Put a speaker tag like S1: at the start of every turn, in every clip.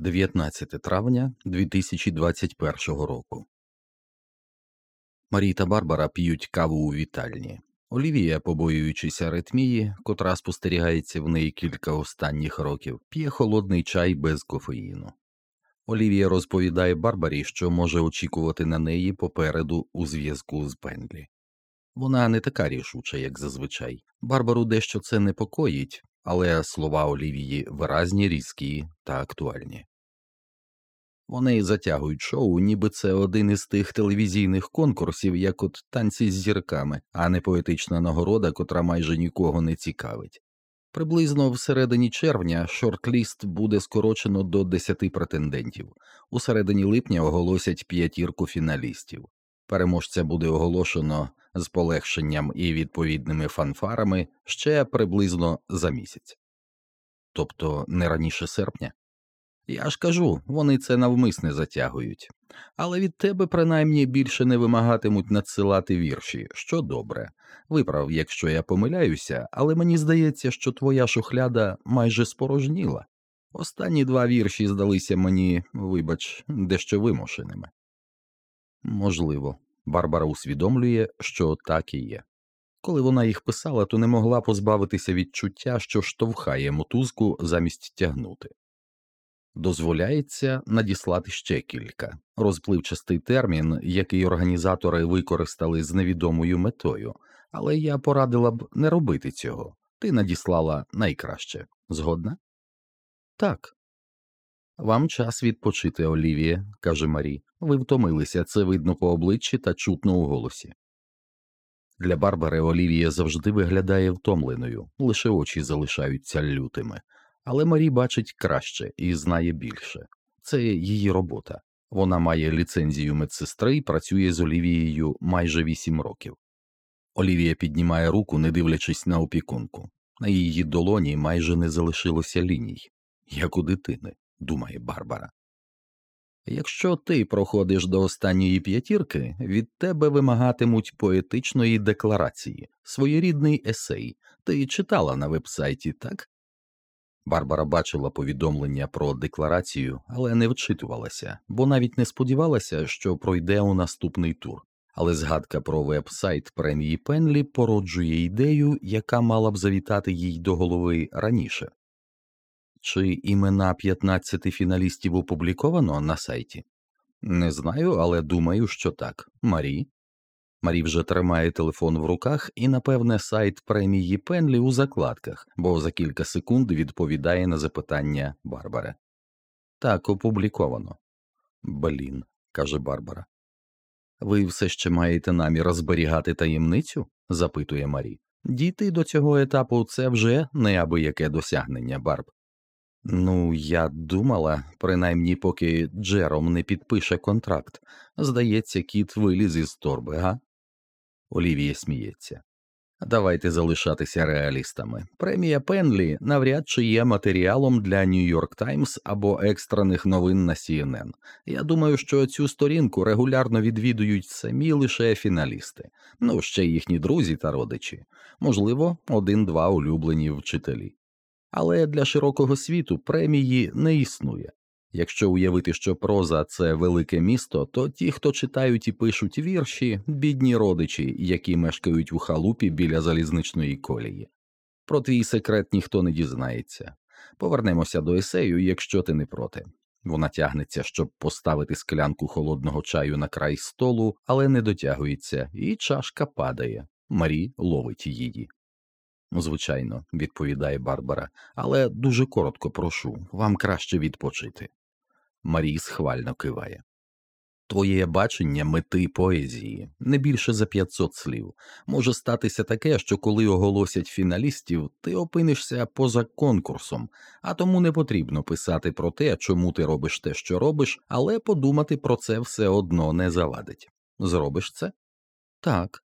S1: 19 травня 2021 року. Марій та Барбара п'ють каву у вітальні. Олівія, побоюючись аритмії, котра спостерігається в неї кілька останніх років, п'є холодний чай без кофеїну. Олівія розповідає Барбарі, що може очікувати на неї попереду у зв'язку з Пендлі. Вона не така рішуча, як зазвичай. Барбару дещо це непокоїть, але слова Олівії виразні, різкі та актуальні. Вони затягують шоу, ніби це один із тих телевізійних конкурсів, як от танці з зірками, а не поетична нагорода, котра майже нікого не цікавить. Приблизно всередині червня шортліст буде скорочено до 10 претендентів, у середині липня оголосять п'ятірку фіналістів. Переможця буде оголошено з полегшенням і відповідними фанфарами ще приблизно за місяць, тобто не раніше серпня. Я ж кажу, вони це навмисне затягують, але від тебе принаймні більше не вимагатимуть надсилати вірші, що добре. Виправ, якщо я помиляюся, але мені здається, що твоя шухляда майже спорожніла. Останні два вірші здалися мені, вибач, дещо вимушеними. Можливо, Барбара усвідомлює, що так і є. Коли вона їх писала, то не могла позбавитися відчуття, що штовхає мотузку замість тягнути. Дозволяється надіслати ще кілька розпливчастий термін, який організатори використали з невідомою метою, але я порадила б не робити цього. Ти надіслала найкраще. Згодна? Так. Вам час відпочити, Олівія, каже Марі. Ви втомилися, це видно по обличчі та чутно у голосі. Для Барбари Олівія завжди виглядає втомленою, лише очі залишаються лютими, але Марі бачить краще і знає більше. Це її робота. Вона має ліцензію медсестри і працює з Олівією майже вісім років. Олівія піднімає руку, не дивлячись на опікунку. На її долоні майже не залишилося ліній, як у дитини, думає Барбара. Якщо ти проходиш до останньої п'ятірки, від тебе вимагатимуть поетичної декларації, своєрідний есей. Ти читала на вебсайті, так? Барбара бачила повідомлення про декларацію, але не вчитувалася, бо навіть не сподівалася, що пройде у наступний тур. Але згадка про веб-сайт премії Пенлі породжує ідею, яка мала б завітати їй до голови раніше. Чи імена 15 фіналістів опубліковано на сайті? Не знаю, але думаю, що так. Марі. Марі вже тримає телефон в руках і, напевне, сайт премії Пенлі у закладках, бо за кілька секунд відповідає на запитання Барбари. Так, опубліковано. Блін, каже Барбара. Ви все ще маєте намір зберігати таємницю? запитує Марі. Дійти до цього етапу це вже неабияке досягнення, Барб. Ну, я думала, принаймні, поки Джером не підпише контракт. Здається, кіт виліз із торби, га? Олівія сміється. Давайте залишатися реалістами. Премія Пенлі навряд чи є матеріалом для Нью-Йорк Таймс або екстрених новин на CNN. Я думаю, що цю сторінку регулярно відвідують самі лише фіналісти, ну ще їхні друзі та родичі, можливо, один-два улюблені вчителі. Але для широкого світу премії не існує. Якщо уявити, що проза це велике місто, то ті, хто читають і пишуть вірші, бідні родичі, які мешкають у халупі біля залізничної колії. Про твій секрет ніхто не дізнається. Повернемося до есею, якщо ти не проти. Вона тягнеться, щоб поставити склянку холодного чаю на край столу, але не дотягується, і чашка падає. Марі ловить її. «Ну, Звичайно, відповідає Барбара, але дуже коротко прошу, вам краще відпочити. Марій схвально киває. Твоє бачення мети поезії не більше за 500 слів. Може статися таке, що коли оголосять фіналістів, ти опинишся поза конкурсом, а тому не потрібно писати про те, чому ти робиш те, що робиш, але подумати про це все одно не завадить. Зробиш це? Так.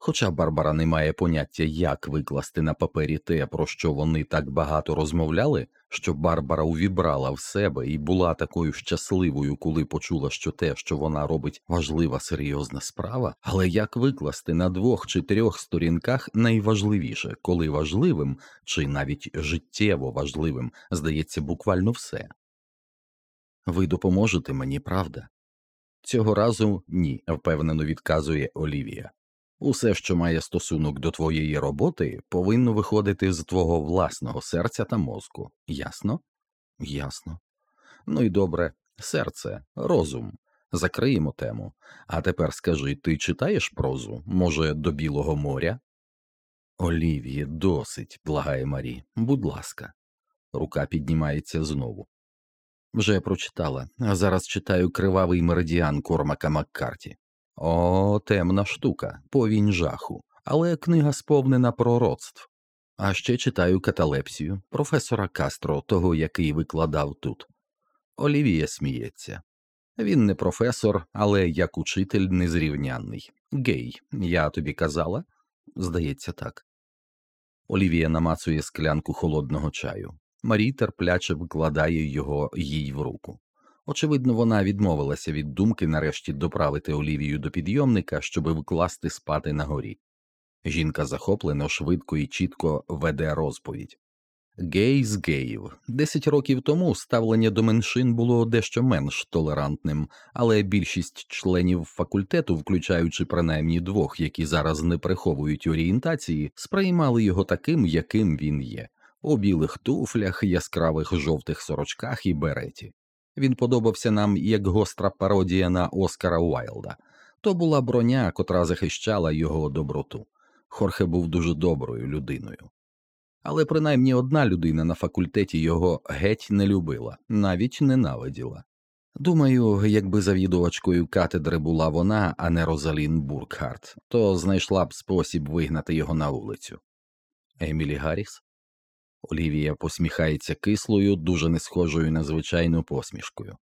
S1: Хоча Барбара не має поняття, як викласти на папері те, про що вони так багато розмовляли, що Барбара увібрала в себе і була такою щасливою, коли почула, що те, що вона робить, важлива серйозна справа, але як викласти на двох чи трьох сторінках найважливіше, коли важливим чи навіть життєво важливим здається буквально все. Ви допоможете мені, правда? Цього разу ні, впевнено відказує Олівія. Усе, що має стосунок до твоєї роботи, повинно виходити з твого власного серця та мозку. Ясно? Ясно. Ну і добре, серце, розум. Закриємо тему. А тепер скажи, ти читаєш прозу? Може, до Білого моря? Олівіє, досить, благає Марі. Будь ласка. Рука піднімається знову. Вже прочитала, а зараз читаю кривавий меридіан Кормака Маккарті. О, темна штука, повінь жаху, але книга сповнена пророцтв. А ще читаю каталепсію професора Кастро, того, який викладав тут. Олівія сміється. Він не професор, але як учитель незрівнянний. Гей, я тобі казала? Здається, так. Олівія намацує склянку холодного чаю. Марій терпляче викладає його їй в руку. Очевидно, вона відмовилася від думки нарешті доправити Олівію до підйомника, щоби вкласти спати на горі. Жінка захоплено, швидко і чітко веде розповідь. Гей з геїв. Десять років тому ставлення до меншин було дещо менш толерантним, але більшість членів факультету, включаючи принаймні двох, які зараз не приховують орієнтації, сприймали його таким, яким він є, у білих туфлях, яскравих жовтих сорочках і береті. Він подобався нам як гостра пародія на Оскара Уайлда. То була броня, котра захищала його доброту. Хорхе був дуже доброю людиною. Але принаймні одна людина на факультеті його геть не любила, навіть ненавиділа. Думаю, якби завідувачкою катедри була вона, а не Розалін Буркхарт, то знайшла б спосіб вигнати його на вулицю. Емілі Гарріс? Олівія посміхається кислою, дуже не схожою на звичайну посмішкою,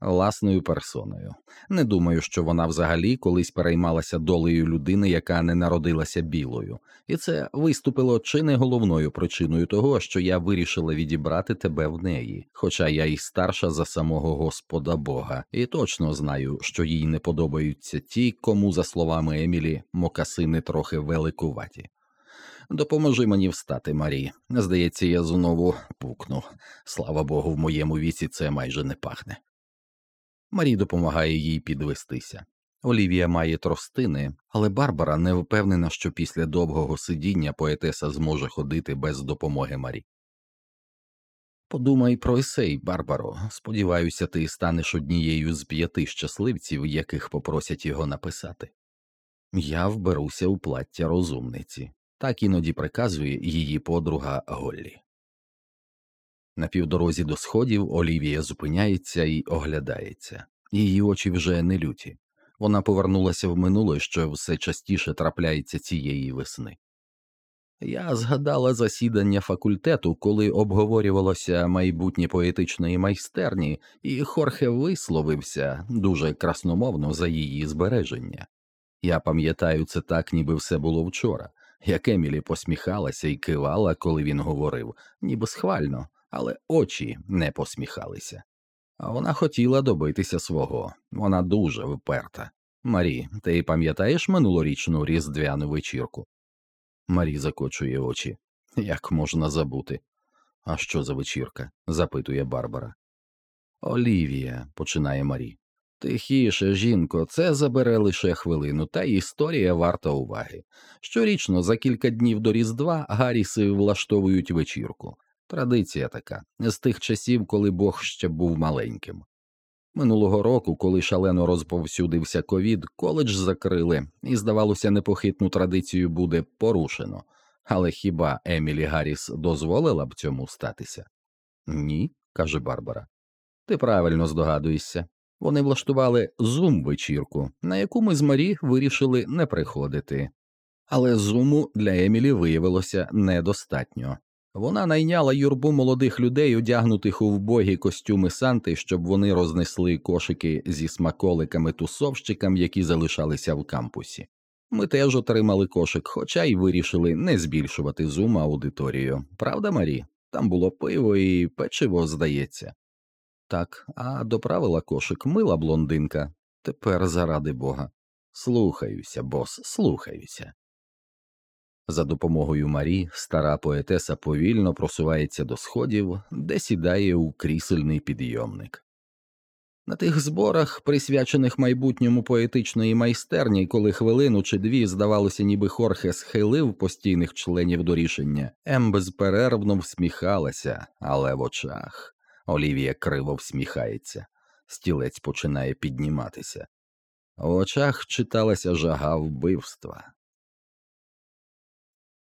S1: власною персоною. Не думаю, що вона взагалі колись переймалася долею людини, яка не народилася білою, і це виступило чи не головною причиною того, що я вирішила відібрати тебе в неї, хоча я і старша за самого Господа Бога, і точно знаю, що їй не подобаються ті, кому, за словами Емілі, мокасини трохи великуваті. Допоможи мені встати, Марі. Здається, я знову пукну. Слава Богу, в моєму віці це майже не пахне. Марі допомагає їй підвестися. Олівія має тростини, але Барбара не впевнена, що після довгого сидіння поетеса зможе ходити без допомоги Марі. Подумай про есей, Барбаро. Сподіваюся, ти станеш однією з п'яти щасливців, яких попросять його написати. Я вберуся у плаття розумниці так іноді приказує її подруга Голлі. На півдорозі до сходів Олівія зупиняється і оглядається, її очі вже не люті. Вона повернулася в минуле, що все частіше трапляється цієї весни. Я згадала засідання факультету, коли обговорювалося майбутнє поетичної майстерні, і Хорхе висловився дуже красномовно за її збереження. Я пам'ятаю це так, ніби все було вчора як Емілі посміхалася і кивала, коли він говорив, ніби схвально, але очі не посміхалися. А вона хотіла добитися свого, вона дуже вперта. Марі, ти пам'ятаєш минулорічну різдвяну вечірку? Марі закочує очі. Як можна забути? А що за вечірка? запитує Барбара. Олівія, починає Марі. Тихіше, жінко, це забере лише хвилину, та історія варта уваги. Щорічно, за кілька днів до Різдва, Гарріси влаштовують вечірку. Традиція така з тих часів, коли Бог ще був маленьким. Минулого року, коли шалено розповсюдився ковід, коледж закрили, і, здавалося, непохитну традицію буде порушено. Але хіба Емілі Гарріс дозволила б цьому статися? Ні, каже Барбара. Ти правильно здогадуєшся. Вони влаштували зум вечірку, на яку ми з Марі вирішили не приходити. Але зуму для Емілі виявилося недостатньо. Вона найняла юрбу молодих людей, одягнутих у вбогі костюми Санти, щоб вони рознесли кошики зі смаколиками тусовщикам, які залишалися в кампусі. Ми теж отримали кошик, хоча й вирішили не збільшувати зум аудиторію. Правда, Марі? Там було пиво і печиво, здається так, а доправила кошик мила блондинка. Тепер заради бога. Слухаюся, бос, слухаюся. За допомогою Марі стара поетеса повільно просувається до сходів, де сідає у крісельний підйомник. На тих зборах, присвячених майбутньому поетичної майстерні, коли хвилину чи дві, здавалося, ніби Хорхе схилив постійних членів до рішення, Ем безперервно всміхалася, але в очах Олівія криво всміхається, стілець починає підніматися. В очах читалася жага вбивства.